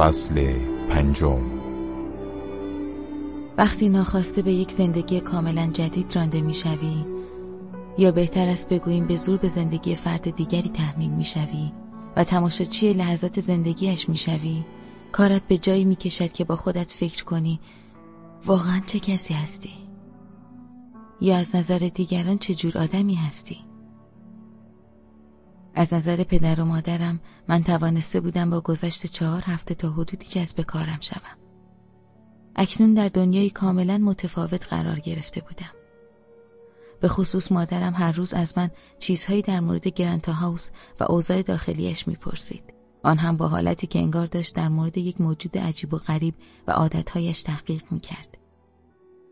فصل پنجم. وقتی ناخواسته به یک زندگی کاملا جدید رانده می‌شوی یا بهتر است بگوییم به زور به زندگی فرد دیگری تحمیل می‌شوی و تماشاچی لحظات زندگیش می‌شوی کارت به جایی می‌کشد که با خودت فکر کنی واقعا چه کسی هستی؟ یا از نظر دیگران چه جور آدمی هستی؟ از نظر پدر و مادرم من توانسته بودم با گذشت چهار هفته تا حدودی جذب کارم شوم. اکنون در دنیای کاملا متفاوت قرار گرفته بودم. به خصوص مادرم هر روز از من چیزهایی در مورد گرانتا هاوس و اوضاع داخلیش می‌پرسید. آن هم با حالتی که انگار داشت در مورد یک موجود عجیب و غریب و عادتهایش تحقیق می‌کرد.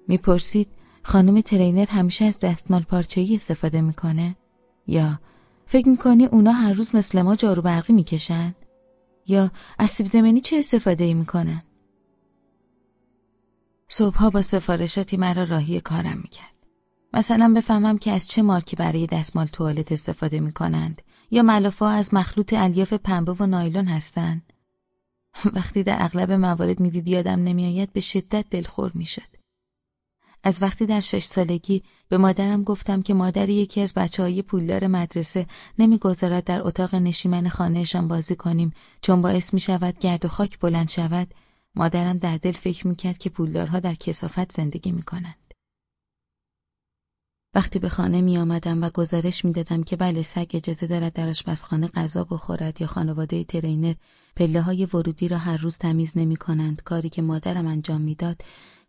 می‌پرسید خانم ترینر همیشه از دستمال پارچه‌ای استفاده می‌کنه یا فکر می‌کنی اونا هر روز مثل ما جارو برقی می‌کشن؟ یا از سیب زمینی چه استفاده ای می‌کنن؟ صبحها با سفارشاتی مرا راهی کارم می‌کرد. مثلا بفهمم که از چه مارکی برای دستمال توالت استفاده می‌کنند یا ملافه از مخلوط الیاف پنبه و نایلون هستند. وقتی در اغلب موارد می‌دید یادم نمیآید به شدت دلخور می‌شد. از وقتی در شش سالگی به مادرم گفتم که مادر یکی از بچه های پولدار مدرسه نمی‌گذارد در اتاق نشیمن خانهشان بازی کنیم چون باعث می شود گرد و خاک بلند شود مادرم در دل فکر می‌کرد که پولدارها در کسافت زندگی می کنند. وقتی به خانه می آمدم و گزارش می دادم که بله سگ اجازه دارد در آشپزخانه غذا بخورد یا خانواده ترینر پله های ورودی را هر روز تمیز نمی کنند کاری که مادرم انجام می‌داد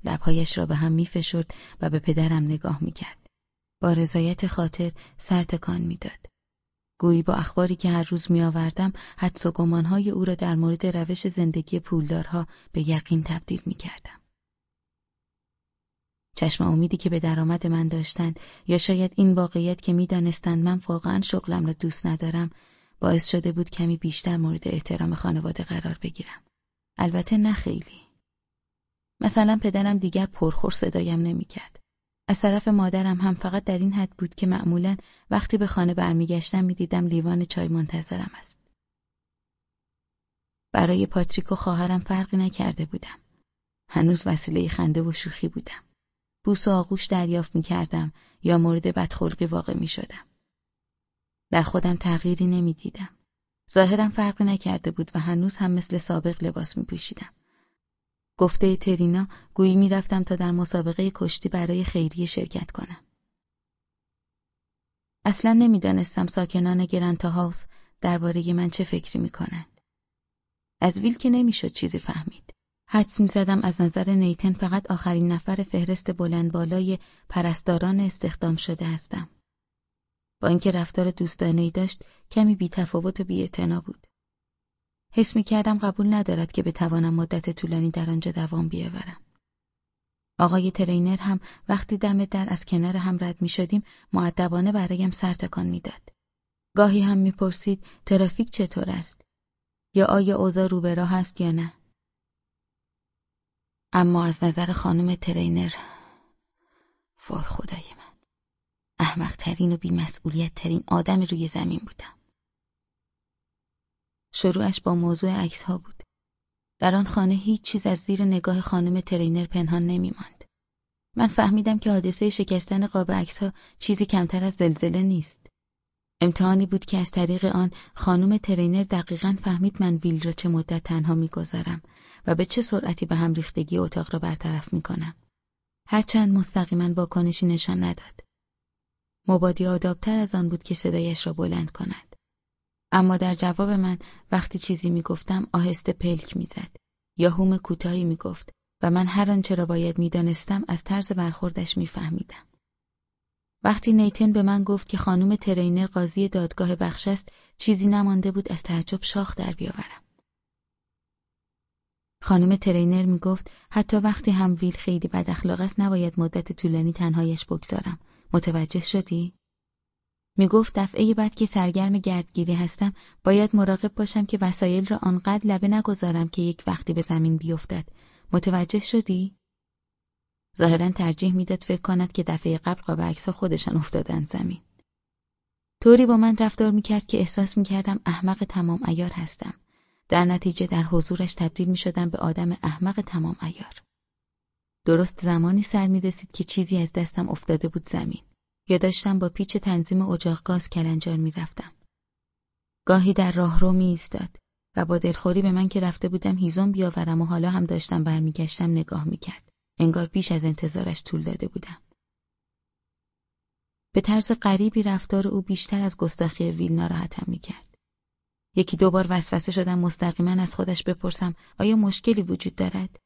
لبهایش را به هم میفشرد و به پدرم نگاه می‌کرد. با رضایت خاطر سر تکان می‌داد. گویی با اخباری که هر روز میآوردم حدس و گمانهای او را در مورد روش زندگی پولدارها به یقین تبدیل می‌کردم. چشم امیدی که به درآمد من داشتند یا شاید این واقعیت که می‌دانستند من واقعا شغلم را دوست ندارم باعث شده بود کمی بیشتر مورد احترام خانواده قرار بگیرم. البته نه خیلی. مثلا پدرم دیگر پرخور صدایم نمی‌کرد. از طرف مادرم هم فقط در این حد بود که معمولا وقتی به خانه برمیگشتم می‌دیدم لیوان چای منتظرم است. برای پاتریک و خواهرم فرقی نکرده بودم. هنوز وسیله خنده و شوخی بودم. بوس و آغوش دریافت می‌کردم یا مورد بدخلقی واقع می‌شدم. در خودم تغییری نمی‌دیدم. ظاهرم فرقی نکرده بود و هنوز هم مثل سابق لباس می پوشیدم. گفته ترینا گویی می‌رفتم تا در مسابقه کشتی برای خیریه شرکت کنم. اصلا نمی‌دانستم ساکنان گرانتا هاوس درباره من چه فکری می‌کنند. از ویل که نمی‌شد چیزی فهمید. حدس می‌زدم از نظر نیتن فقط آخرین نفر فهرست بلند بالای پرستاران استخدام شده هستم. با اینکه رفتار دوستانه داشت کمی بیتفاوت و بیاعتنا بود. حس می کردم قبول ندارد که بتوانم مدت طولانی در آنجا دوام بیاورم. آقای ترینر هم وقتی دم در از کنار هم رد می شدیم معدبانه برایم سرتکان می‌داد. گاهی هم می‌پرسید ترافیک چطور است؟ یا آیا اوضاع رو به راه است یا نه؟ اما از نظر خانم ترینر وای خدای من احمق ترین و بیمسئولیت ترین آدم روی زمین بودم. شروعش با موضوع عکس ها بود. در آن خانه هیچ چیز از زیر نگاه خانم ترینر پنهان نمی ماند. من فهمیدم که حادثه شکستن قاب عکس ها چیزی کمتر از زلزله نیست. امتحانی بود که از طریق آن خانم ترینر دقیقا فهمید من ویل را چه مدت تنها می‌گذارم و به چه سرعتی به هم ریختگی اتاق را برطرف می کنم. هرچند مستقیما واکنشی نشان نداد. مبادی آدابتر از آن بود که صدایش را بلند کند. اما در جواب من وقتی چیزی می‌گفتم آهسته پلک می‌زد یا هوم کوتاهی می‌گفت و من هر آنچه را باید می‌دانستم از طرز برخوردش میفهمیدم. وقتی نیتن به من گفت که خانم ترینر قاضی دادگاه بخش است چیزی نمانده بود از تعجب شاخ در بیاورم. خانم ترینر می گفت حتی وقتی هم ویل خیلی بد اخلاق است نباید مدت طولانی تنهایش بگذارم. متوجه شدی؟ می گفت دفعه بعد که سرگرم گردگیری هستم باید مراقب باشم که وسایل را آنقدر لبه نگذارم که یک وقتی به زمین بیفتد. متوجه شدی؟ ظاهرا ترجیح می‌داد فکر کند که دفعه قبل قاب عکس خودشان افتادن زمین. طوری با من رفتار می‌کرد که احساس می‌کردم احمق تمام ایار هستم. در نتیجه در حضورش تبدیل می شدم به آدم احمق تمام ایار. درست زمانی سر می رسید که چیزی از دستم افتاده بود زمین. یا داشتم با پیچ تنظیم اجاق گاز کلنجار می رفتم. گاهی در راهرو می ایستاد و با دلخوری به من که رفته بودم هیزم بیاورم و حالا هم داشتم برمیگشتم نگاه می کرد. انگار بیش از انتظارش طول داده بودم. به طرز غریبی رفتار او بیشتر از گستاخی ویل ناراحتم می کرد. یکی دو بار وسوسه شدم مستقیما از خودش بپرسم آیا مشکلی وجود دارد؟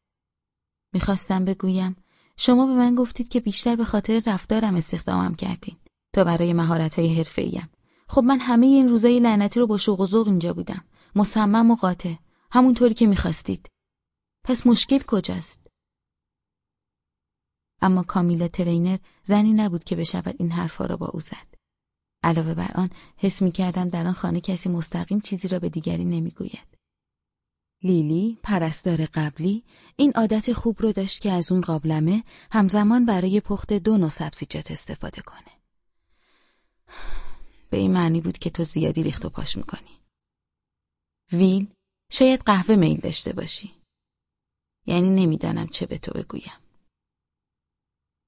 می‌خواستم بگویم شما به من گفتید که بیشتر به خاطر رفتارم استخدامم کردین تا برای مهارت‌های حرفه‌ایم. خب من همه این روزای لعنتی رو با شوق و ذوق اینجا بودم. مصمم و قاطع. همونطوری که می‌خواستید. پس مشکل کجاست؟ اما کامیلا ترینر زنی نبود که بشود این حرفا را با او زد. علاوه بر آن حس می کردم در آن خانه کسی مستقیم چیزی را به دیگری نمی‌گوید. لیلی، پرستار قبلی، این عادت خوب رو داشت که از اون قابلمه همزمان برای پخت دو نوع سبزیجات استفاده کنه. به این معنی بود که تو زیادی ریخت و پاش می‌کنی. ویل، شاید قهوه میل داشته باشی. یعنی نمی‌دانم چه به تو بگویم.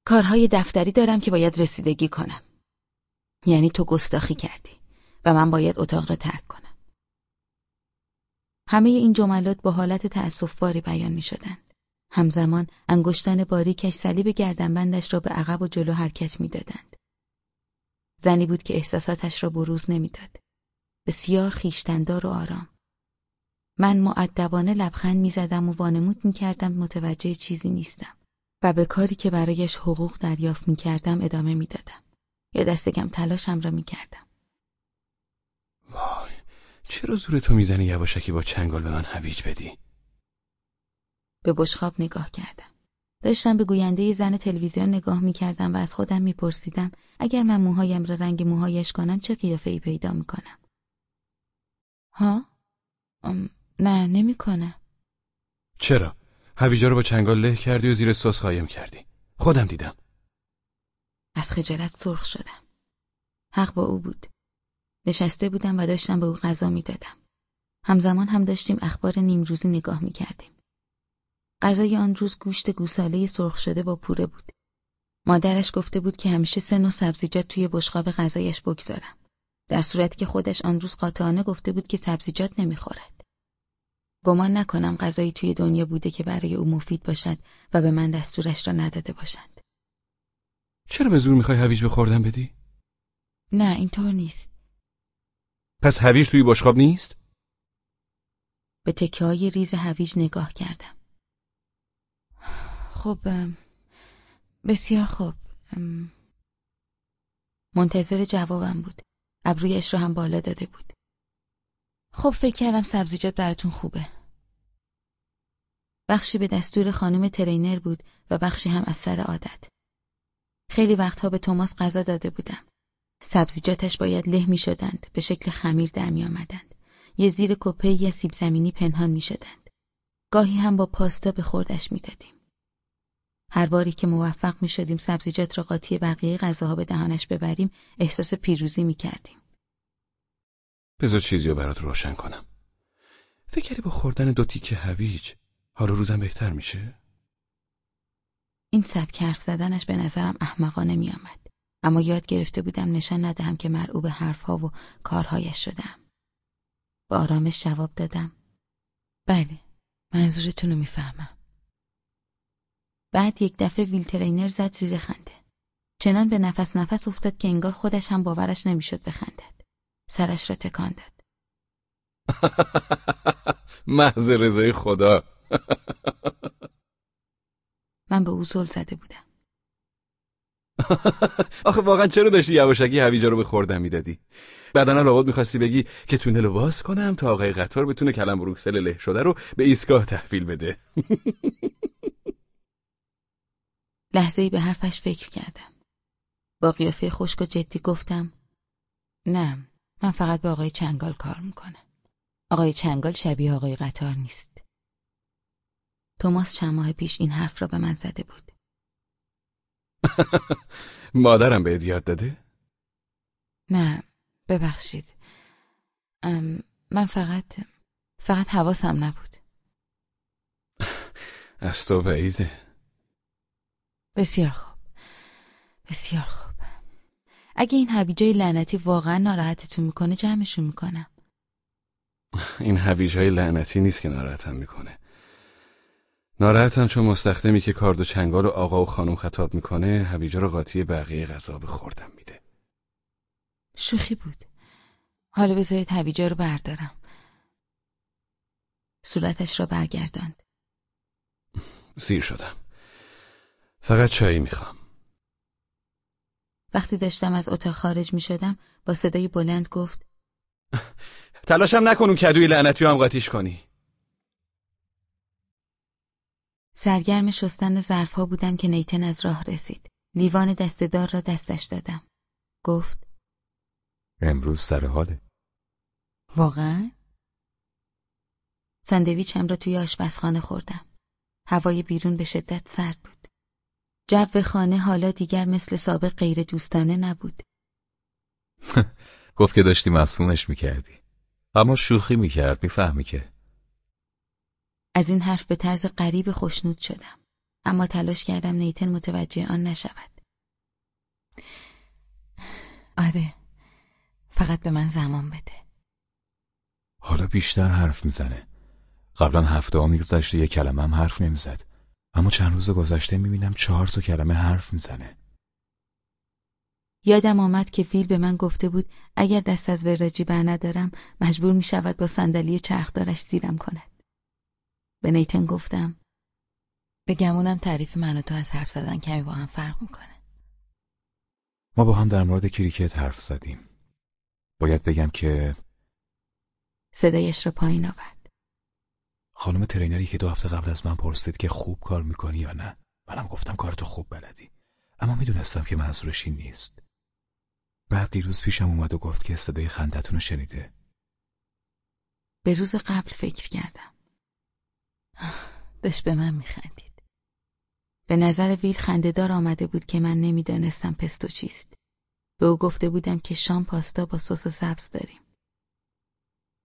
کارهای دفتری دارم که باید رسیدگی کنم. یعنی تو گستاخی کردی و من باید اتاق را ترک کنم. همه این جملات با حالت تأسفباری بیان می شدند. همزمان انگشتان باریکش صلیب گردنبندش را به عقب و جلو حرکت می دادند. زنی بود که احساساتش را بروز نمی‌داد. بسیار خیشتندار و آرام. من معدبانه لبخند می‌زدم و وانمود می‌کردم متوجه چیزی نیستم و به کاری که برایش حقوق دریافت می‌کردم ادامه می‌دادم. یا دست کم تلاشم را می‌کردم. چرا زور تو می‌زنی یواشکی با چنگال به من هویج بدی؟ به بشخاب نگاه کردم. داشتم به گوینده زن تلویزیون نگاه می‌کردم و از خودم میپرسیدم اگر من موهایم را رنگ موهایش کنم چه قیافه ای پیدا می‌کنم. ها؟ نه نمی‌کنه. چرا؟ هویجا رو با چنگال له کردی و زیر سس قایم کردی. خودم دیدم. از خجالت سرخ شدم. حق با او بود. نشسته بودم و داشتم به او غذا می‌دادم. همزمان هم داشتیم اخبار نیمروزی نگاه می‌کردیم. غذای آن روز گوشت گوساله سرخ شده با پوره بود. مادرش گفته بود که همیشه سن و سبزیجات توی بشقاب غذایش بگذارم. در صورتی که خودش آن روز قاطعانه گفته بود که سبزیجات نمی‌خورد. گمان نکنم غذایی توی دنیا بوده که برای او مفید باشد و به من دستورش را نداده باشند. چرا به زور می‌خوای هویج بخوردن بدی؟ نه اینطور نیست. پس هویج توی بشقاب نیست؟ به تکه های ریز هویج نگاه کردم. خب بسیار خوب. منتظر جوابم بود. ابرویش رو هم بالا داده بود. خب فکر کردم سبزیجات براتون خوبه. بخشی به دستور خانم ترینر بود و بخشی هم از سر عادت. خیلی وقتها به توماس غذا داده بودم. سبزیجاتش باید له می شدند به شکل خمیر در می آمدند یه زیر کپه یا سیب زمینی پنهان می شدند گاهی هم با پاستا به خوردش می دادیم. هر باری که موفق می شدیم سبزیجات را قاطی بقیه غذاها به دهانش ببریم احساس پیروزی می کردیم. بذار چیزی رو برات روشن کنم. فکر کردی با خوردن دو تیکه هویج حال روزم بهتر میشه؟ این سبک حرف زدنش به نظرم احمقانه می آمد. اما یاد گرفته بودم نشان ندهم که مرعوب حرفها و کارهایش شدم. با آرامش جواب دادم. بله، منظورتون رو می‌فهمم. بعد یک دفعه ویلترینر زد زیر خنده. چنان به نفس نفس افتاد که انگار خودش هم باورش نمی‌شد بخندد. سرش را تکان داد. محض رضای خدا. من به او زل زده بودم. آخه واقعا چرا داشتی یواشکی هویجا رو به خوردن می‌دادی؟ بعدنا لابد می‌خواستی بگی که تونل رو باز کنم تا آقای قطار بتونه کلم بروکسل له شده رو به ایستگاه تحویل بده. لحظه ای به حرفش فکر کردم. با قیافه خشک و جدی گفتم نه من فقط به آقای چنگال کار می‌کنم. آقای چنگال شبیه آقای قطار نیست. توماس چند ماه پیش این حرف را به من زده بود. مادرم به یاد داده؟ نه ببخشید. من فقط فقط حواسم نبود. از تو بعیده. بسیار خوب. بسیار خوب. اگه این هویجای لعنتی واقعا ناراحتتون می‌کنه جمعشون می‌کنم. این هویجای لعنتی نیست که ناراحتم می‌کنه. ناراحتم چون مستخدمی که کارد و چنگال و آقا و خانم خطاب می‌کنه هویجا رو قاطی بقیه غذا به خوردم میده. شوخی بود. حالا بذارید هویجا رو بردارم. صورتش را برگرداند. سیر شدم. فقط چایی می‌خوام. وقتی داشتم از اتاق خارج می‌شدم با صدای بلند گفت تلاشم نکن اون کدوی لعنتی هم قاطیش کنی. سرگرم شستن ظرفها بودم که نیتن از راه رسید. لیوان دستدار را دستش دادم. گفت امروز سر حاله واقعا؟ ساندویچم را توی آشپزخانه خوردم. هوای بیرون به شدت سرد بود. جو خانه حالا دیگر مثل سابق غیر دوستانه نبود. گفت که داشتی مصمومش می‌کردی اما شوخی می‌کرد می‌فهمی که از این حرف به طرز غریب خوشنود شدم. اما تلاش کردم نیتن متوجه آن نشود. آره فقط به من زمان بده. حالا بیشتر حرف می‌زنه قبلا هفته ها میگذشته یه کلمه هم حرف نمی‌زد اما چند روز گذشته می‌بینم چهار تا کلمه حرف می‌زنه یادم آمد که فیل به من گفته بود اگر دست از وراجی بر ندارم مجبور می شود با صندلی چرخدارش زیرم کند. به نیتن گفتم به گمونم تعریف من و تو از حرف زدن کمی با هم فرق می‌کنه. ما با هم در مورد کریکت حرف زدیم باید بگم که صدایش را پایین آورد. خانم ترینری که دو هفته قبل از من پرسید که خوب کار می‌کنی یا نه منم گفتم کارتو خوب بلدی اما می‌دونستم که منظورش این نیست بعد دیروز پیشم اومد و گفت که صدای خندتون رو شنیده به روز قبل فکر کردم. داشت به من میخندید. به نظر ویل خندهدار آمده بود که من نمی‌دانستم پستو چیست. به او گفته بودم که شام پاستا با سس و سبز داریم.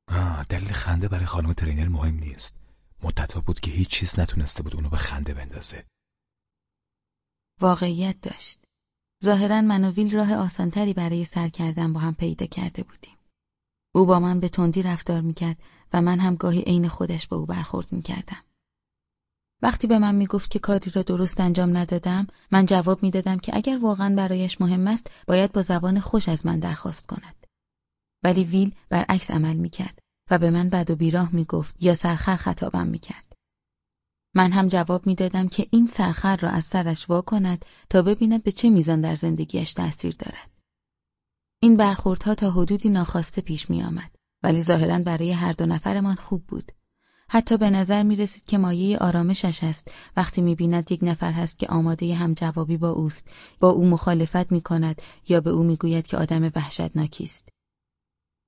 آه دلیل خنده برای خانم ترینر مهم نیست مدتها بود که هیچ چیز نتونسته بود اونو به خنده بندازه واقعیت داشت. ظاهرا من و ویل راه آسانتری برای سر کردن با هم پیدا کرده بودیم. او با من به تندی رفتار می‌کرد و من هم گاهی عین خودش با او برخورد می‌کردم. وقتی به من می‌گفت که کاری را درست انجام ندادم، من جواب می‌دادم که اگر واقعا برایش مهم است، باید با زبان خوش از من درخواست کند. ولی ویل برعکس عمل می‌کرد و به من بد و بیراه می‌گفت یا سرخر خطابم می‌کرد. من هم جواب می‌دادم که این سرخر را از سرش وا کند تا ببیند به چه میزان در زندگیش تاثیر دارد. این برخوردها تا حدودی ناخواسته پیش می آمد ولی ظاهرا برای هر دو نفرمان خوب بود. حتی به نظر می رسید که مایه آرامشش است وقتی می بیند یک نفر هست که آماده هم جوابی با اوست با او مخالفت می کند یا به او می گوید که آدم وحشتناکی است.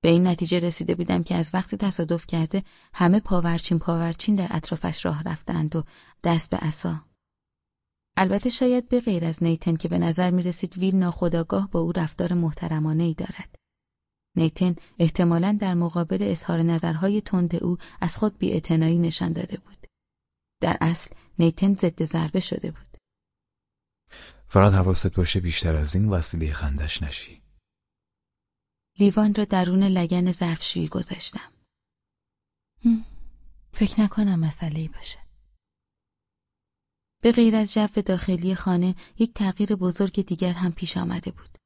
به این نتیجه رسیده بودم که از وقتی تصادف کرده همه پاورچین پاورچین در اطرافش راه رفتند و دست به عصا. البته شاید به غیر از نیتن که به نظر می رسید ویل ناخداگاه با او رفتار محترمانه ای دارد. نیتن احتمالا در مقابل اظهار نظرهای تند او از خود بی نشان داده بود. در اصل نیتن ضد ضربه شده بود. فقط حواست باشه بیشتر از این وسیله خندش نشی لیوان را درون لگن ظرفشویی گذاشتم. فکر نکنم مسئله باشه. به غیر از جو داخلی خانه یک تغییر بزرگ دیگر هم پیش آمده بود.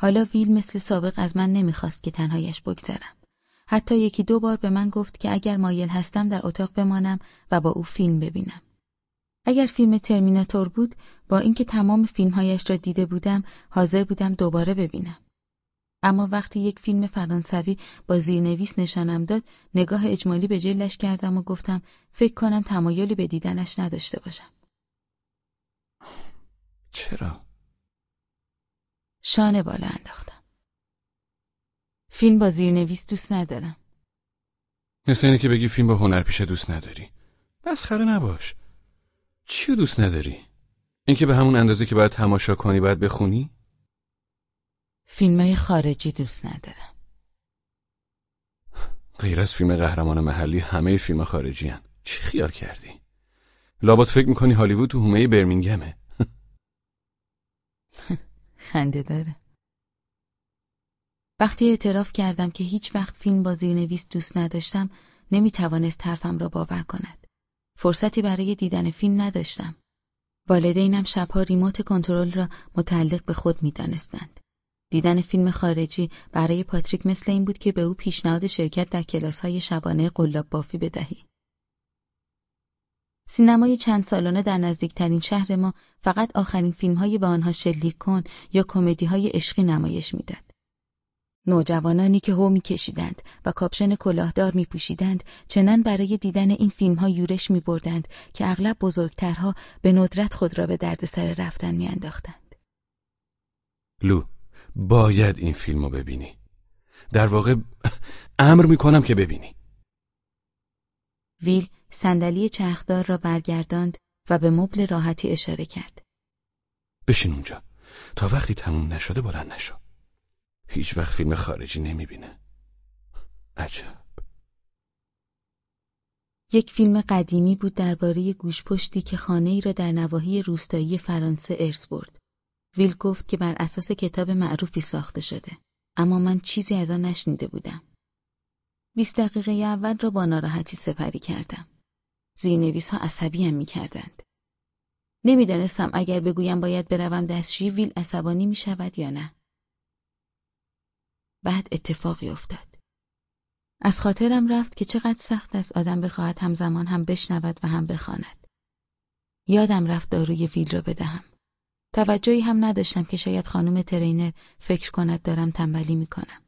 حالا ویل مثل سابق از من نمی‌خواست که تنهایش بگذرم. حتی یکی دو بار به من گفت که اگر مایل هستم در اتاق بمانم و با او فیلم ببینم. اگر فیلم ترمیناتور بود با اینکه تمام فیلمهایش را دیده بودم حاضر بودم دوباره ببینم. اما وقتی یک فیلم فرانسوی با زیرنویس نشانم داد نگاه اجمالی به جلش کردم و گفتم فکر کنم تمایلی به دیدنش نداشته باشم. چرا؟ شانه بالا انداختم. فیلم با زیرنویس دوست ندارم. مثل اینه که بگی فیلم با هنرپیشه دوست نداری. مسخره نباش. چیو دوست نداری؟ اینکه به همون اندازه که باید تماشا کنی باید بخونی؟ فیلمای خارجی دوست ندارم. غیر از فیلم قهرمان محلی همه فیلم خارجی هن. چی خیال کردی؟ لابد فکر می‌کنی هالیوود تو هومه برمینگمه خنده داره وقتی اعتراف کردم که هیچ وقت فیلم با زیرنویس دوست نداشتم نمی توانست حرفم را باور کند. فرصتی برای دیدن فیلم نداشتم. والدینم شبها ریموت کنترل را متعلق به خود می دانستند. دیدن فیلم خارجی برای پاتریک مثل این بود که به او پیشنهاد شرکت در کلاس های شبانه قلاب بافی بدهی. سینمای چند سالانه در نزدیکترین شهر ما فقط آخرین فیلم های به آنها شلیک کن یا کمدی های عشقی نمایش می‌داد. نوجوانانی که هو میکشیدند و کاپشن کلاهدار میپوشیدند چنان برای دیدن این فیلم ها یورش میبردند که اغلب بزرگترها به ندرت خود را به دردسر رفتن میانداختند. لو باید این فیلم رو ببینی. در واقع امر می‌کنم که ببینی. ویل صندلی چرخدار را برگرداند و به مبل راحتی اشاره کرد. بشین اونجا. تا وقتی تموم نشده بلند نشو. هیچ وقت فیلم خارجی نمی‌بینه. عجب. یک فیلم قدیمی بود درباره گوشپشتی که خانه ای را در نواحی روستایی فرانسه ارث برد. ویل گفت که بر اساس کتاب معروفی ساخته شده. اما من چیزی از آن نشنیده بودم. بیست دقیقه اول را با ناراحتی سپری کردم. زیرنویس ها عصبی هم می کردند. نمی‌دانستم اگر بگویم باید بروم دستشویی ویل عصبانی می شود یا نه. بعد اتفاقی افتاد. از خاطرم رفت که چقدر سخت است آدم بخواهد همزمان هم بشنود و هم بخواند. یادم رفت داروی ویل را بدهم. توجهی هم نداشتم که شاید خانم ترینر فکر کند دارم تنبلی می کنم.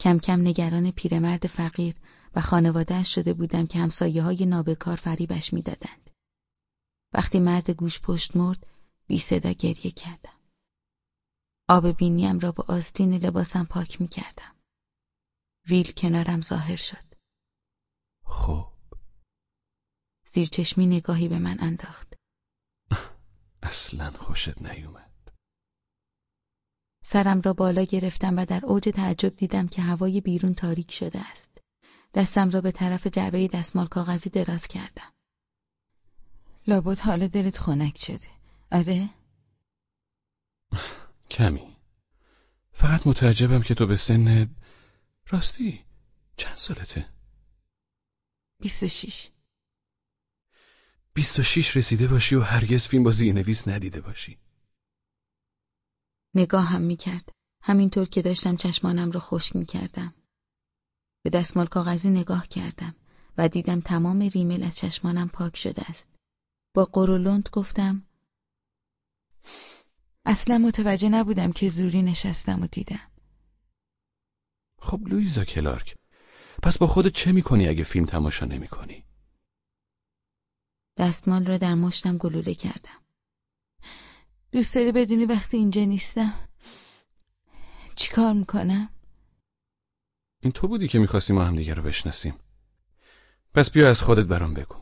کم کم نگران پیرمرد فقیر و خانوادهش شده بودم که همسایه های نابکار فریبش می‌دادند. وقتی مرد گوش پشت مرد بی صدا گریه کردم. آب بینیم را با آستین لباسم پاک می کردم. ویل کنارم ظاهر شد. خب. زیرچشمی نگاهی به من انداخت. اصلا خوشت نیومد. سرم را بالا گرفتم و در اوج تعجب دیدم که هوای بیرون تاریک شده است. دستم را به طرف جعبه دستمال کاغذی دراز کردم. لابد حال دلت خنک شده. آره؟ کمی. فقط متعجبم که تو به سن راستی چند سالته؟ بیست و شیش. بیست و شیش رسیده باشی و هرگز فیلم با زیرنویس ندیده باشی. نگاه هم می کرد. همینطور که داشتم چشمانم را خشک می کردم. به دستمال کاغذی نگاه کردم و دیدم تمام ریمل از چشمانم پاک شده است. با قرولند گفتم اصلا متوجه نبودم که زوری نشستم و دیدم. خب لویزا کلارک پس با خودت چه می‌کنی اگه فیلم تماشا نمی‌کنی؟ دستمال را در مشتم گلوله کردم. دوست داری بدونی وقتی اینجا نیستم چی کار می‌کنم؟ این تو بودی که می‌خواستی ما هم دیگه رو بشناسیم. پس بیا از خودت برام بگو.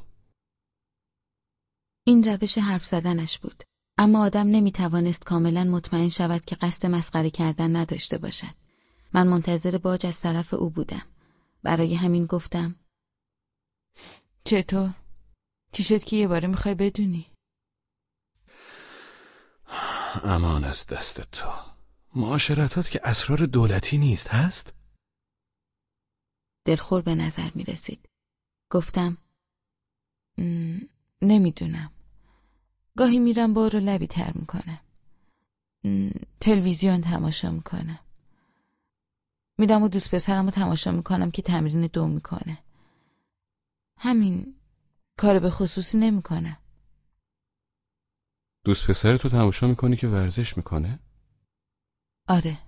این روش حرف زدنش بود. اما آدم نمی‌توانست کاملا مطمئن شود که قصد مسخره کردن نداشته باشد. من منتظر باج از طرف او بودم. برای همین گفتم چطور؟ چی شد که یه باره می‌خوای بدونی؟ امان از دست تو معاشرتات که اسرار دولتی نیست هست؟ دلخور به نظر می رسید. گفتم نمی‌دونم. گاهی میرم بار رو لبی تر می‌کنم. تلویزیون تماشا می‌کنم. میدم و دوست پسرم رو تماشا می‌کنم که تمرین دو می‌کنه. همین کار به خصوصی نمی‌کنه. دوست پسر تو تماشا می‌کنی که ورزش می‌کنه؟ آره.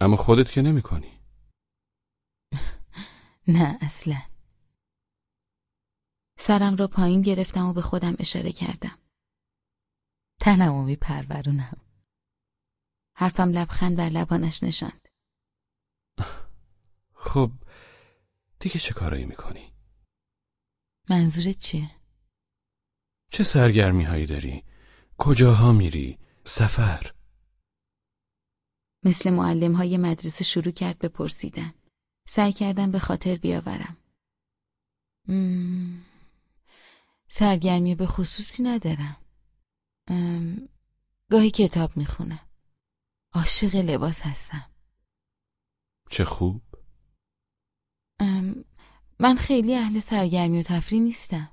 اما خودت که نمی‌کنی. نه اصلا. سرم را پایین گرفتم و به خودم اشاره کردم. تنمو میپرورونم. حرفم لبخند بر لبانش نشاند. خب دیگه چه کارایی می‌کنی؟ منظورت چیه؟ چه سرگرمی هایی داری؟ کجاها میری؟ سفر؟ مثل معلم های مدرسه شروع کرد به پرسیدن. سعی کردم به خاطر بیاورم. سرگرمی به خصوصی ندارم. گاهی کتاب می‌خونم. عاشق لباس هستم. چه خوب. من خیلی اهل سرگرمی و تفریح نیستم.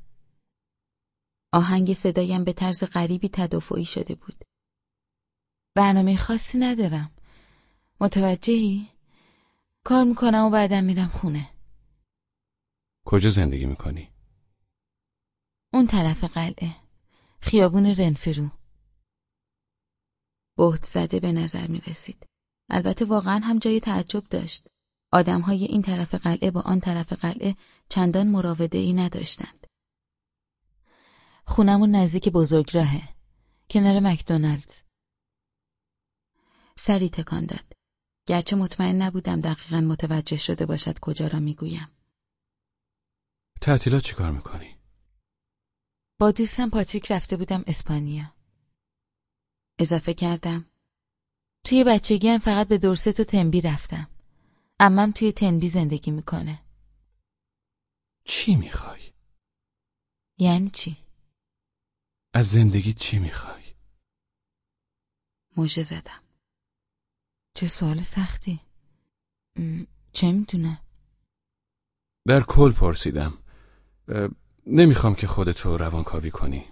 آهنگ صدایم به طرز غریبی تدافعی شده بود. برنامه خاصی ندارم. متوجهی؟ کار می‌کنم و بعدم میرم خونه. کجا زندگی می‌کنی؟ اون طرف قلعه. خیابون رنفرو. بهت زده به نظر می رسید. البته واقعا هم جای تعجب داشت. آدمهای این طرف قلعه با آن طرف قلعه چندان مراوده ای نداشتند. خونمون نزدیک بزرگراهه. کنار مکدونالدز. سری تکان داد. گرچه مطمئن نبودم دقیقا متوجه شده باشد کجا را می‌گویم. تعطیلات چیکار می‌کنی؟ با دوستم پاتریک رفته بودم اسپانیا. اضافه کردم. توی بچگی هم فقط به دورست و تنبی رفتم. امم توی تنبی زندگی می‌کنه. چی می‌خوای؟ یعنی چی؟ از زندگی چی می‌خوای؟ موجه زدم. چه سوال سختی؟ چه می‌دونه؟ در کل پرسیدم. نمی‌خوام که خودتو روانکاوی کنی.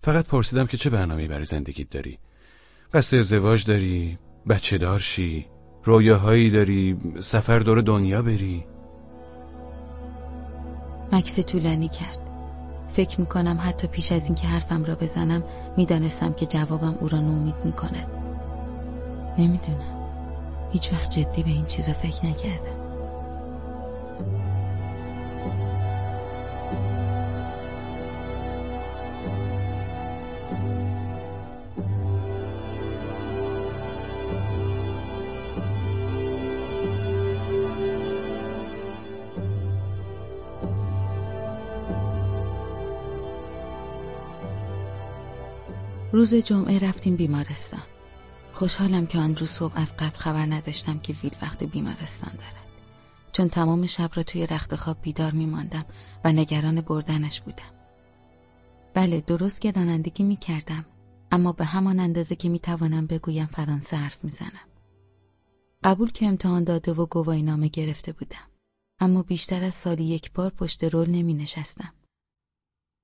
فقط پرسیدم که چه برنامه‌ای برای زندگیت داری. قصد ازدواج داری، بچه دارشی، رویاهایی داری، سفر دور دنیا بری. مکس طولانی کرد. فکر می‌کنم حتی پیش از اینکه حرفم را بزنم می‌دانستم که جوابم او را نومید می‌کند. نمی‌دونم. هیچ وقت جدی به این چیزا فکر نکردم. روز جمعه رفتیم بیمارستان. خوشحالم که آن روز صبح از قبل خبر نداشتم که ویل وقت بیمارستان دارد. چون تمام شب را توی رخت خواب بیدار میماندم و نگران بردنش بودم. بله درست که رانندگی می کردم اما به همان اندازه که می توانم بگویم فرانسه حرف می زنم. قبول که امتحان داده و گواهی نامه گرفته بودم. اما بیشتر از سالی یک بار پشت رول نمی نشستم.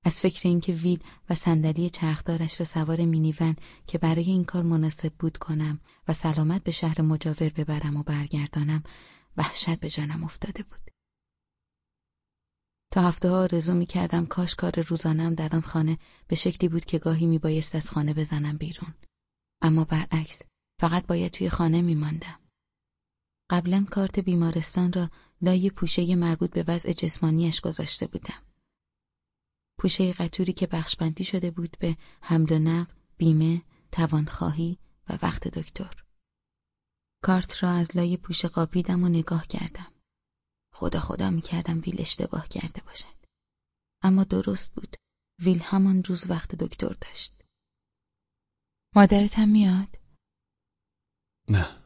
از فکر اینکه ویل و صندلی چرخدارش را سوار مینیون که برای این کار مناسب بود کنم و سلامت به شهر مجاور ببرم و برگردانم وحشت به جانم افتاده بود. تا هفته ها آرزو می کردم کاش کار روزانم در آن خانه به شکلی بود که گاهی می بایست از خانه بزنم بیرون. اما برعکس فقط باید توی خانه می ماندم. قبلا کارت بیمارستان را لای پوشه مربوط به وضع جسمانیش گذاشته بودم. پوشه قطوری که بخشبندی شده بود به حمل و نقل، بیمه، توانخواهی و وقت دکتر. کارت را از لای پوشه قاپیدم و نگاه کردم. خدا خدا می کردم ویل اشتباه کرده باشد. اما درست بود. ویل همان روز وقت دکتر داشت. مادرت هم میاد؟ نه.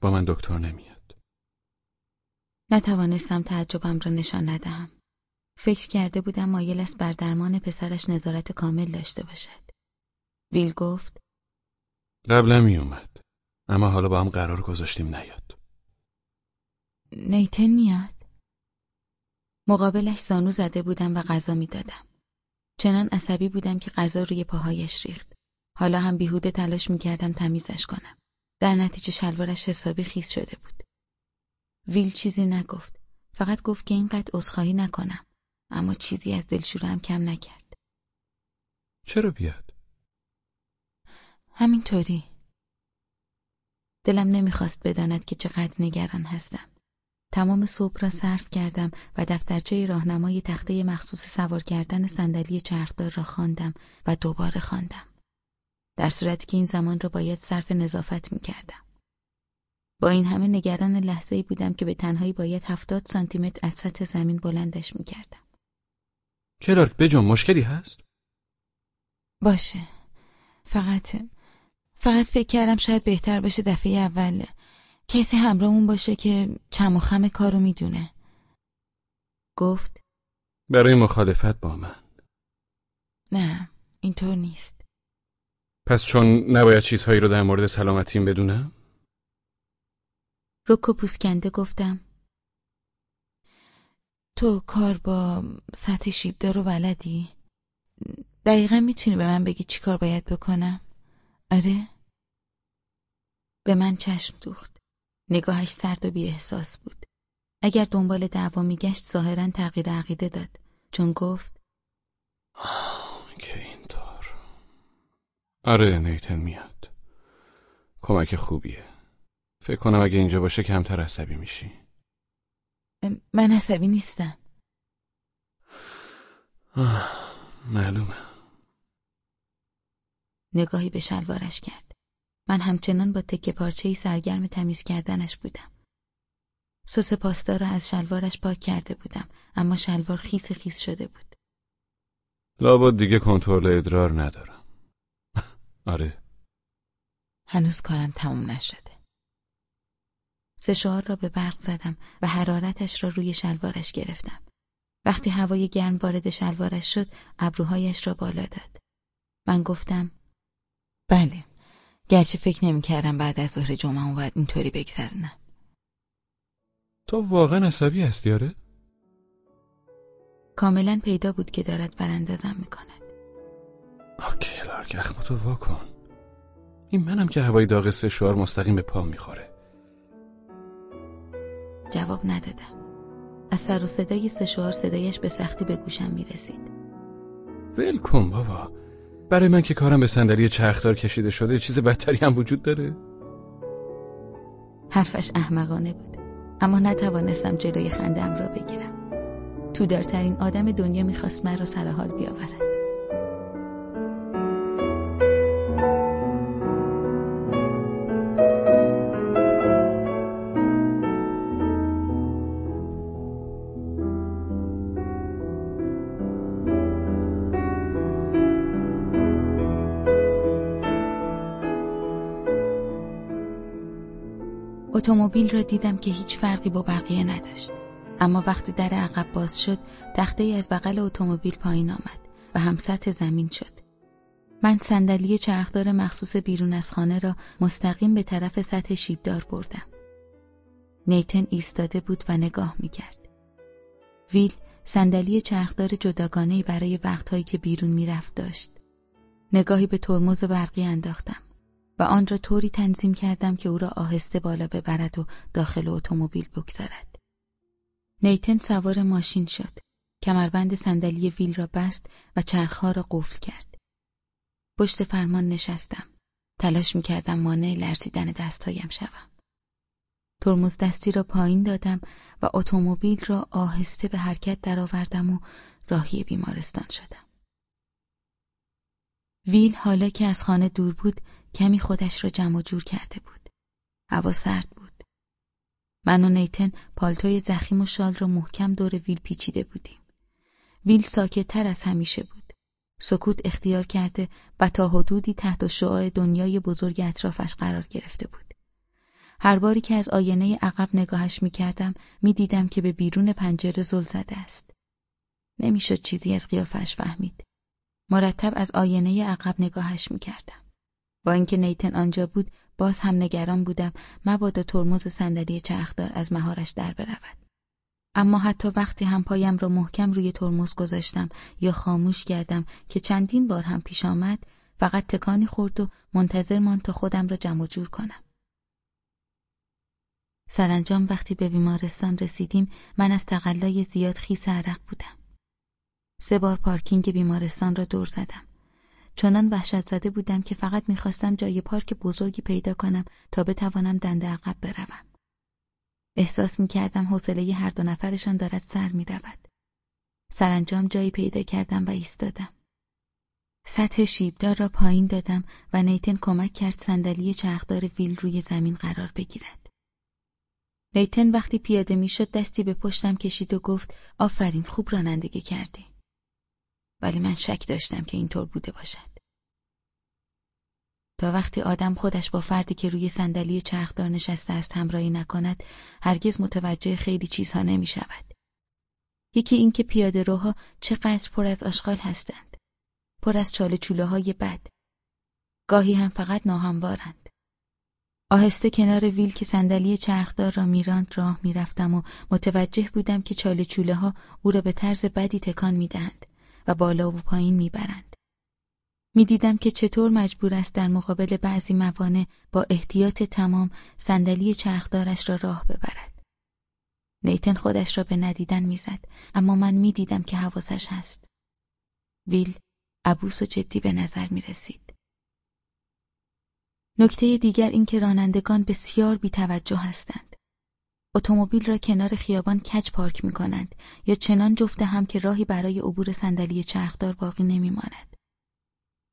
با من دکتر نمیاد. نتوانستم تعجبم را نشان ندهم. فکر کرده بودم مایل است بر درمان پسرش نظارت کامل داشته باشد. ویل گفت قبلا می اومد. اما حالا با هم قرار گذاشتیم نیاد. نیتن میاد. مقابلش زانو زده بودم و غذا می‌دادم. چنان عصبی بودم که غذا روی پاهایش ریخت. حالا هم بیهوده تلاش می‌کردم تمیزش کنم. در نتیجه شلوارش حسابی خیس شده بود. ویل چیزی نگفت. فقط گفت که اینقدر عذرخواهی نکنم. اما چیزی از دلشورم کم نکرد. چرا بیاد؟ همینطوری. دلم نمی‌خواست بداند که چقدر نگران هستم. تمام صبح را صرف کردم و دفترچه راهنمای تخته مخصوص سوار کردن صندلی چرخدار را خواندم و دوباره خواندم. در صورتی که این زمان را باید صرف نظافت می کردم. با این همه نگران لحظه ای بودم که به تنهایی باید هفتاد سانتیمتر از سطح زمین بلندش می کردم. کلارک بجون مشکلی هست؟ باشه. فقط فقط فکر کردم شاید بهتر باشه دفعه اول. کسی همراهمون باشه که چم و خم کارو می‌دونه. گفت برای مخالفت با من. نه اینطور نیست. پس چون نباید چیزهایی رو در مورد سلامتیم بدونم؟ رک و پوسکنده گفتم. تو کار با سطح شیبدار رو بلدی؟ دقیقا می‌تونی به من بگی چی کار باید بکنم؟ آره؟ به من چشم دوخت. نگاهش سرد و بی احساس بود. اگر دنبال دعوا میگشت ظاهرا تغییر عقیده داد چون گفت که اینطور آره نیتن میاد کمک خوبیه فکر کنم اگه اینجا باشه کمتر عصبی میشی من عصبی نیستم. معلومه. نگاهی به شلوارش کرد. من همچنان با تکه پارچه‌ای سرگرم تمیز کردنش بودم. سس پاستا را از شلوارش پاک کرده بودم اما شلوار خیس خیس شده بود. لابد دیگه کنترل ادرار ندارم. آره. هنوز کارم تموم نشده سشوار را به برق زدم و حرارتش را روی شلوارش گرفتم. وقتی هوای گرم وارد شلوارش شد ابروهایش را بالا داد. من گفتم بله گرچه فکر نمی کردم بعد از ظهر جمعه باید اینطوری بگذرونم تو واقعا عصبی هستی آره؟ کاملا پیدا بود که دارد براندازم می‌کند آکه لارک اخمتو وا کن. این منم که هوای داغ سه شوار مستقیم به پا می‌خوره. جواب ندادم. از سر و صدای سشوار صدایش به سختی به گوشم می‌رسید. ول کن بابا. برای من که کارم به صندلی چرخدار کشیده شده چیز بدتری هم وجود داره؟ حرفش احمقانه بود. اما نتوانستم جلوی خندم را بگیرم. تو دارترین آدم دنیا می‌خواست من را سر حال بیاورد. اتومبیل را دیدم که هیچ فرقی با بقیه نداشت. اما وقتی در عقب باز شد تخته ای از بغل اتومبیل پایین آمد و هم سطح زمین شد. من صندلی چرخدار مخصوص بیرون از خانه را مستقیم به طرف سطح شیبدار بردم. نیتن ایستاده بود و نگاه می‌کرد. ویل صندلی چرخدار جداگانه برای وقتهایی که بیرون می‌رفت داشت. نگاهی به ترمز برقی انداختم. و آن را طوری تنظیم کردم که او را آهسته بالا ببرد و داخل اتومبیل بگذارد. نیتن سوار ماشین شد. کمربند صندلی ویل را بست و چرخها را قفل کرد. پشت فرمان نشستم. تلاش می‌کردم مانع لرزیدن دستهایم شوم. ترمز دستی را پایین دادم و اتومبیل را آهسته به حرکت درآوردم و راهی بیمارستان شدم. ویل حالا که از خانه دور بود کمی خودش را جمع جور کرده بود. هوا سرد بود. من و نیتن پالتوی زخیم و شال را محکم دور ویل پیچیده بودیم. ویل ساکتتر از همیشه بود. سکوت اختیار کرده و تا حدودی تحت شعاع دنیای بزرگ اطرافش قرار گرفته بود. هر باری که از آینه عقب نگاهش می کردم می دیدم که به بیرون پنجره زل زده است. نمی‌شد چیزی از قیافش فهمید. مرتب از آینه عقب نگاهش می کردم. با اینکه نیتن آنجا بود باز هم نگران بودم مبادا ترمز صندلی چرخدار از مهارش در برود. اما حتی وقتی هم پایم را محکم روی ترمز گذاشتم یا خاموش کردم که چندین بار هم پیش آمد فقط تکانی خورد و منتظر ماند تا خودم را جمع جور کنم. سرانجام وقتی به بیمارستان رسیدیم من از تقلای زیاد خیس عرق بودم. سه بار پارکینگ بیمارستان را دور زدم چنان وحشت زده بودم که فقط می‌خواستم جای پارک بزرگی پیدا کنم تا بتوانم دنده عقب بروم. احساس می‌کردم حوصله هر دو نفرشان دارد سر می‌رود. سرانجام جایی پیدا کردم و ایستادم. سطح شیبدار را پایین دادم و نیتن کمک کرد صندلی چرخدار ویل روی زمین قرار بگیرد. نیتن وقتی پیاده می‌شد دستی به پشتم کشید و گفت آفرین خوب رانندگی کردی. ولی من شک داشتم که اینطور بوده باشد. تا وقتی آدم خودش با فردی که روی صندلی چرخدار نشسته است همراهی نکند هرگز متوجه خیلی چیزها نمی شود. یکی اینکه پیاده روها چقدر پر از آشغال هستند. پر از چاله چوله های بد. گاهی هم فقط ناهموارند. آهسته کنار ویل که صندلی چرخدار را میراند راه می‌رفتم و متوجه بودم که چاله چوله ها او را به طرز بدی تکان می‌دهند و بالا و پایین می‌برند. می‌دیدم که چطور مجبور است در مقابل بعضی موانع با احتیاط تمام صندلی چرخدارش را راه ببرد. نیتن خودش را به ندیدن می‌زد اما من می‌دیدم که حواسش هست. ویل عبوس و جدی به نظر می رسید. نکته دیگر این که رانندگان بسیار بیتوجه هستند. اتومبیل را کنار خیابان کج پارک می کنند یا چنان جفته هم که راهی برای عبور صندلی چرخدار باقی نمی ماند.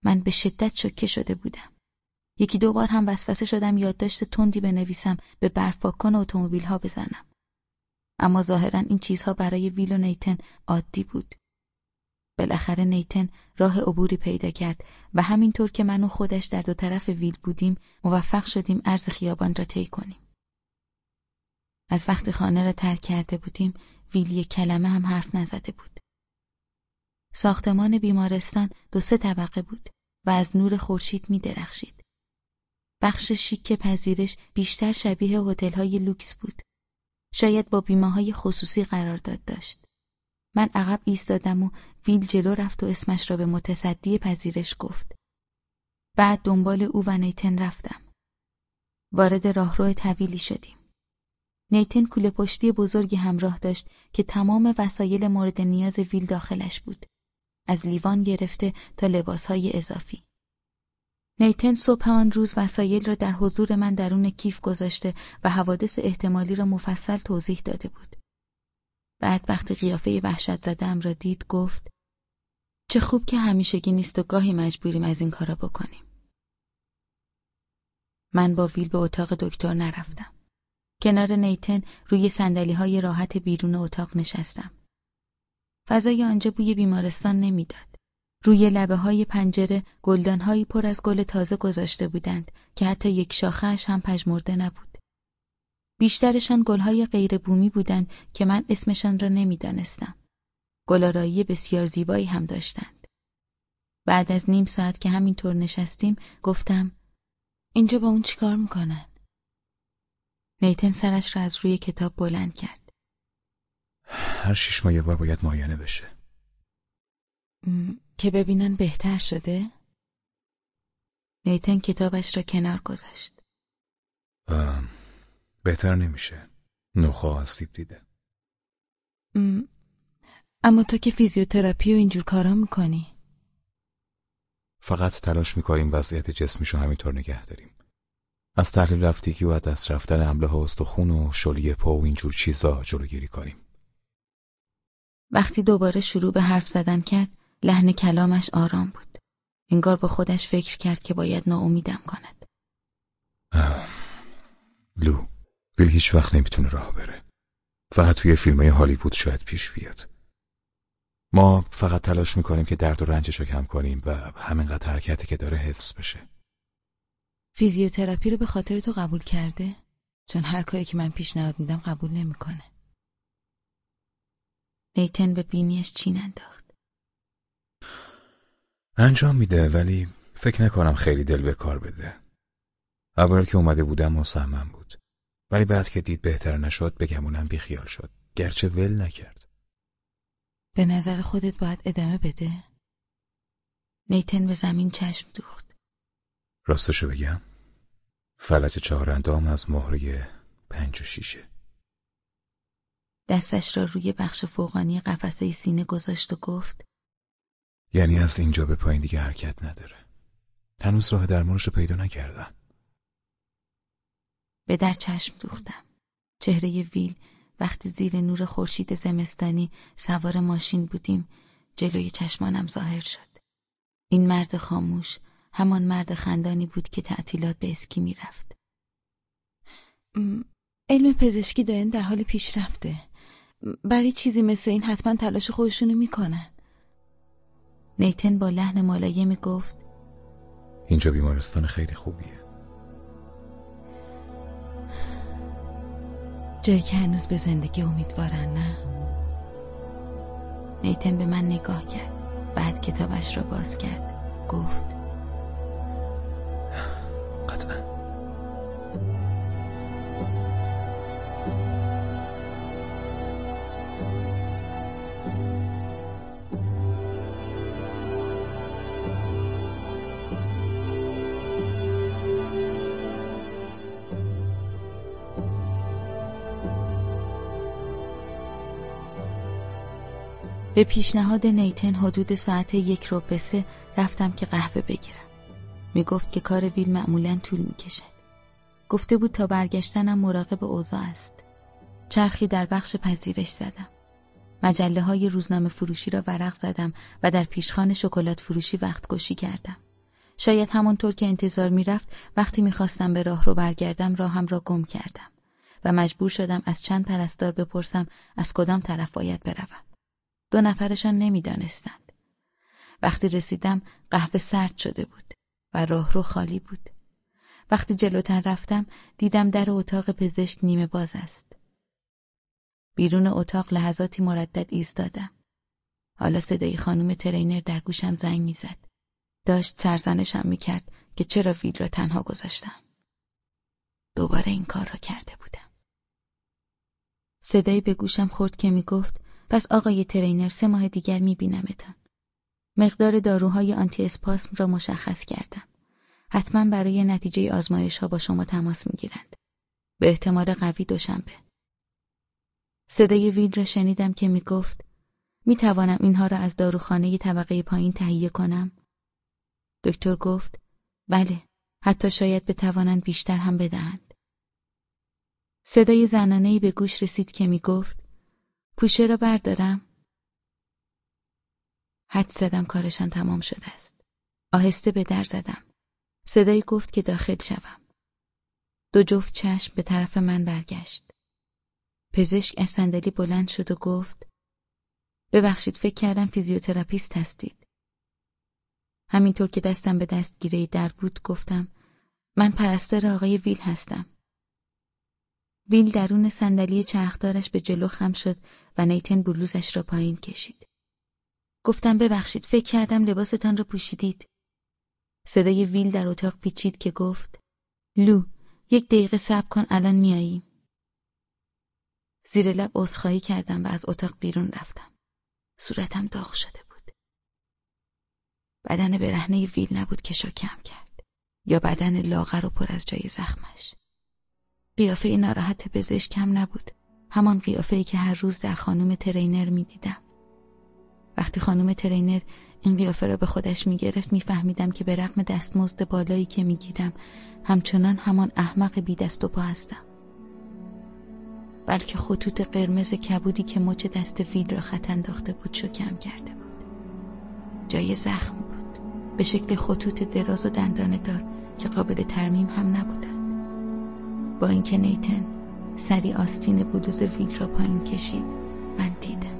من به شدت شوکه شده بودم. یکی دو بار هم وسوسه شدم یادداشت تندی بنویسم به برفاکن اتومبیل ها بزنم. اما ظاهرا این چیزها برای ویل و نیتن عادی بود. بالاخره نیتن راه عبوری پیدا کرد و همینطور که من و خودش در دو طرف ویل بودیم موفق شدیم عرض خیابان را طی کنیم. از وقتی خانه را ترک کرده بودیم ویل یک کلمه هم حرف نزده بود. ساختمان بیمارستان دو سه طبقه بود و از نور خورشید می درخشید. بخش شیک پذیرش بیشتر شبیه های لوکس بود. شاید با بیمه خصوصی قرارداد داشت. من عقب ایستادم و ویل جلو رفت و اسمش را به متصدی پذیرش گفت. بعد دنبال او و نیتن رفتم. وارد راهرو طویلی شدیم. نیتن کوله پشتی بزرگی همراه داشت که تمام وسایل مورد نیاز ویل داخلش بود. از لیوان گرفته تا لباسهای اضافی. نیتن صبح آن روز وسایل را در حضور من درون کیف گذاشته و حوادث احتمالی را مفصل توضیح داده بود. بعد وقتی قیافه وحشت زدم را دید گفت چه خوب که همیشگی نیست و گاهی مجبوریم از این کارا بکنیم. من با ویل به اتاق دکتر نرفتم. کنار نیتن روی سندلی های راحت بیرون اتاق نشستم. فضای آنجا بوی بیمارستان نمی‌داد. روی لبه های پنجره گلدانهایی پر از گل تازه گذاشته بودند که حتی یک شاخهش هم پژمرده نبود. بیشترشان گلهای غیر بومی بودند که من اسمشان را نمی‌دانستم. گلارایی بسیار زیبایی هم داشتند. بعد از نیم ساعت که همینطور نشستیم گفتم اینجا با اون چیکار می‌کنن؟ نیتن سرش را از روی کتاب بلند کرد. هر شیش ماه یه بار باید معاینه بشه. که ببینن بهتر شده؟ نیتن کتابش را کنار گذاشت. بهتر نمیشه. نخواه آسیب دیده. اما تو که فیزیوتراپی و اینجور کارا می‌کنی. فقط تلاش می‌کنیم وضعیت جسمیشو همینطور نگه داریم. از تحلیل رفتگی و از دست رفتن حمله ها استخون و شلی پا و اینجور چیزا جلوگیری کنیم. وقتی دوباره شروع به حرف زدن کرد لحن کلامش آرام بود. انگار با خودش فکر کرد که باید ناامیدم کند. لو ویل هیچ وقت نمی‌تونه راه بره. فقط توی فیلم های هالیوود شاید پیش بیاد. ما فقط تلاش می‌کنیم که درد و رنجش رو کم کنیم و همینقدر حرکتی که داره حفظ بشه. فیزیوتراپی رو به خاطر تو قبول کرده؟ چون هر کاری که من پیشنهاد میدم قبول نمی‌کنه. نیتن به بینیش چین انداخت. انجام میده ولی فکر نکنم خیلی دل به کار بده. اول که اومده بودم مصمم بود. ولی بعد که دید بهتر نشد بگمونم بیخیال شد. گرچه ول نکرد. به نظر خودت باید ادامه بده؟ نیتن به زمین چشم دوخت. راستشو بگم فلج چهار اندام از مهره پنج و شیشه. دستش را روی بخش فوقانی قفسه سینه گذاشت و گفت یعنی از اینجا به پایین دیگه حرکت نداره. هنوز راه درمانش رو پیدا نکردم. به در چشم دوختم. چهره ویل وقتی زیر نور خورشید زمستانی سوار ماشین بودیم جلوی چشمانم ظاهر شد. این مرد خاموش همان مرد خندانی بود که تعطیلات به اسکی می‌رفت. علم پزشکی دارن در حال پیشرفته. برای چیزی مثل این حتما تلاش خودشونو می‌کنن. نیتن با لحن ملایمی گفت اینجا بیمارستان خیلی خوبیه جایی که هنوز به زندگی امیدوارن نه نیتن به من نگاه کرد بعد کتابش را باز کرد گفت قطعا به پیشنهاد نیتن حدود ساعت یک رو بسه رفتم که قهوه بگیرم. می گفت که کار ویل معمولا طول می کشه. گفته بود تا برگشتنم مراقب اوضاع است. چرخی در بخش پذیرش زدم. مجله های روزنامه فروشی را ورق زدم و در پیشخان شکلات فروشی وقت کشی کردم. شاید همانطور که انتظار می‌رفت وقتی می‌خواستم به راه رو برگردم راهم را گم کردم و مجبور شدم از چند پرستار بپرسم از کدام طرف باید بروم. دو نفرشان نمی‌دانستند. وقتی رسیدم قهوه سرد شده بود و راهرو خالی بود. وقتی جلوتر رفتم دیدم در اتاق پزشک نیمه باز است. بیرون اتاق لحظاتی مردد ایستادم. حالا صدای خانم ترینر در گوشم زنگ می‌زد. داشت سرزنشم می‌کرد که چرا ویل را تنها گذاشتم. دوباره این کار را کرده بودم. صدایی به گوشم خورد که می‌گفت پس آقای ترینر سه ماه دیگر میبینمتان. مقدار داروهای آنتی اسپاسم را مشخص کردم. حتما برای نتیجه آزمایش ها با شما تماس می‌گیرند. به احتمال قوی دوشنبه. صدای ویل را شنیدم که می‌گفت می‌توانم اینها را از داروخانه طبقه پایین تهیه کنم؟ دکتر گفت بله حتی شاید بتوانند بیشتر هم بدهند. صدای زنانهی به گوش رسید که می‌گفت پوشه را بردارم؟ حد زدم کارشان تمام شده است. آهسته به در زدم. صدایی گفت که داخل شوم. دو جفت چشم به طرف من برگشت. پزشک از صندلی بلند شد و گفت ببخشید فکر کردم فیزیوتراپیست هستید. همینطور که دستم به دستگیره در بود گفتم من پرستار آقای ویل هستم. ویل درون صندلی چرخدارش به جلو خم شد و نیتن بلوزش را پایین کشید. گفتم ببخشید فکر کردم لباستان را پوشیدید. صدای ویل در اتاق پیچید که گفت لو یک دقیقه صبر کن الان میاییم. زیر لب عذرخواهی کردم و از اتاق بیرون رفتم. صورتم داغ شده بود. بدن برهنه ویل نبود که شکم کرد یا بدن لاغر و پر از جای زخمش. قیافه ناراحت پزشک کم نبود همان قیافه ای که هر روز در خانم ترینر می دیدم. وقتی خانم ترینر این قیافه را به خودش می گرفت می فهمیدم که به رغم دستمزد بالایی که می گیرم همچنان همان احمق بی دست و پا هستم. بلکه خطوط قرمز کبودی که مچ دست ویل را خط انداخته بود شکم کرده بود. جای زخم بود. به شکل خطوط دراز و دندانه دار که قابل ترمیم هم نبودن. با اینکه نیتن سری آستین بلوز ویل را پایین کشید من دیدم